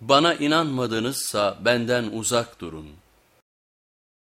Bana inanmadınızsa benden uzak durun.